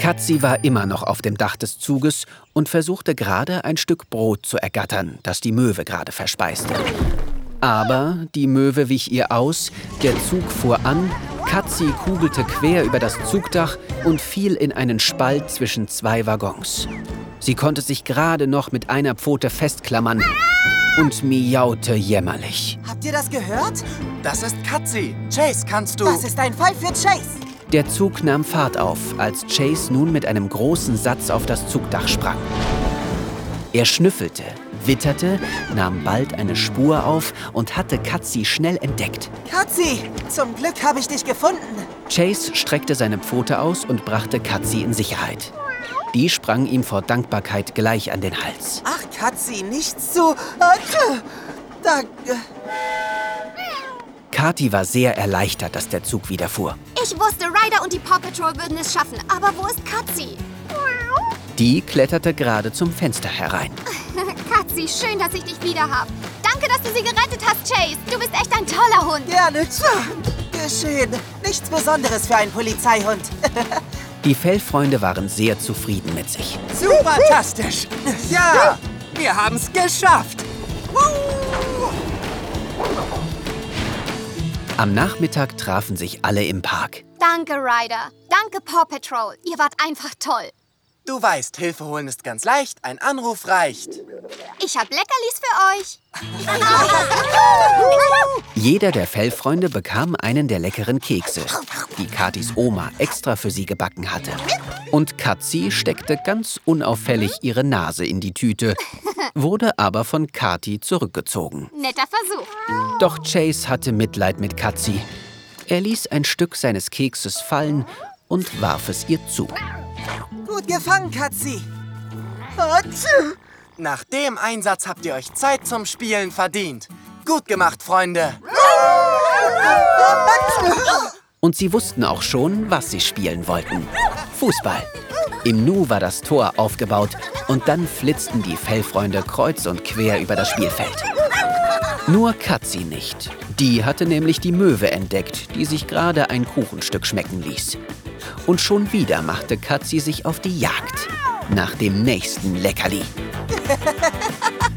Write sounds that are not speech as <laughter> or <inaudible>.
Katzi war immer noch auf dem Dach des Zuges und versuchte gerade ein Stück Brot zu ergattern, das die Möwe gerade verspeiste. Aber die Möwe wich ihr aus, der Zug fuhr an, Katzi kugelte quer über das Zugdach und fiel in einen Spalt zwischen zwei Waggons. Sie konnte sich gerade noch mit einer Pfote festklammern und miaute jämmerlich. Habt ihr das gehört? Das ist Katzi. Chase, kannst du... Das ist ein Fall für Chase. Der Zug nahm Fahrt auf, als Chase nun mit einem großen Satz auf das Zugdach sprang. Er schnüffelte, witterte, nahm bald eine Spur auf und hatte Katzi schnell entdeckt. Katzi, zum Glück habe ich dich gefunden. Chase streckte seine Pfote aus und brachte Katzi in Sicherheit. Die sprang ihm vor Dankbarkeit gleich an den Hals. Ach, Katzi, nichts zu... Äh, Danke. Kati war sehr erleichtert, dass der Zug wieder fuhr. Ich wusste, Ryder und die Paw Patrol würden es schaffen. Aber wo ist Katzi? Die kletterte gerade zum Fenster herein. <laughs> Katzi, schön, dass ich dich wieder habe. Danke, dass du sie gerettet hast, Chase. Du bist echt ein toller Hund. Gerne. <laughs> Geschehen. Nichts Besonderes für einen Polizeihund. <laughs> Die Fellfreunde waren sehr zufrieden mit sich. Supertastisch. Ja, wir haben's geschafft. Am Nachmittag trafen sich alle im Park. Danke, Ryder. Danke, Paw Patrol. Ihr wart einfach toll. Du weißt, Hilfe holen ist ganz leicht. Ein Anruf reicht. Ich hab Leckerlis für euch. <laughs> Jeder der Fellfreunde bekam einen der leckeren Kekse, die Katis Oma extra für sie gebacken hatte. Und Katzi steckte ganz unauffällig ihre Nase in die Tüte, wurde aber von Kati zurückgezogen. Netter Versuch. Doch Chase hatte Mitleid mit Katzi. Er ließ ein Stück seines Kekses fallen und warf es ihr zu. Gut gefangen, Katzi. Atsch. Nach dem Einsatz habt ihr euch Zeit zum Spielen verdient. Gut gemacht, Freunde. Und sie wussten auch schon, was sie spielen wollten. Fußball. Im Nu war das Tor aufgebaut und dann flitzten die Fellfreunde kreuz und quer über das Spielfeld. Nur Katzi nicht. Die hatte nämlich die Möwe entdeckt, die sich gerade ein Kuchenstück schmecken ließ. Und schon wieder machte Katzi sich auf die Jagd nach dem nächsten Leckerli. <laughs>